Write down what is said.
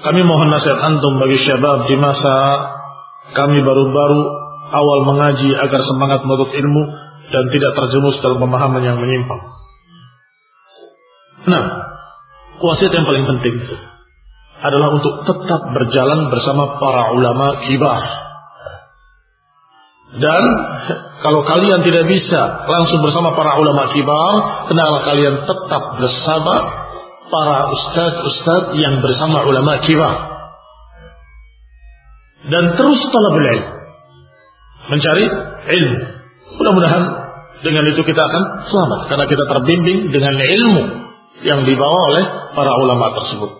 kami mohon nasihat antum bagi syabab di masa kami baru-baru awal mengaji agar semangat menuntut ilmu dan tidak terjerumus dalam pemahaman yang menyimpang. Nah, wasiat yang paling penting adalah untuk tetap berjalan bersama para ulama kibar. Dan kalau kalian tidak bisa langsung bersama para ulama kibar, hendaklah kalian tetap bersama para ustadz-ustadz yang bersama ulama kibar. Dan terus talabul ilmu. Mencari ilmu. Mudah-mudahan dengan itu kita akan selamat. Karena kita terbimbing dengan ilmu yang dibawa oleh para ulama tersebut.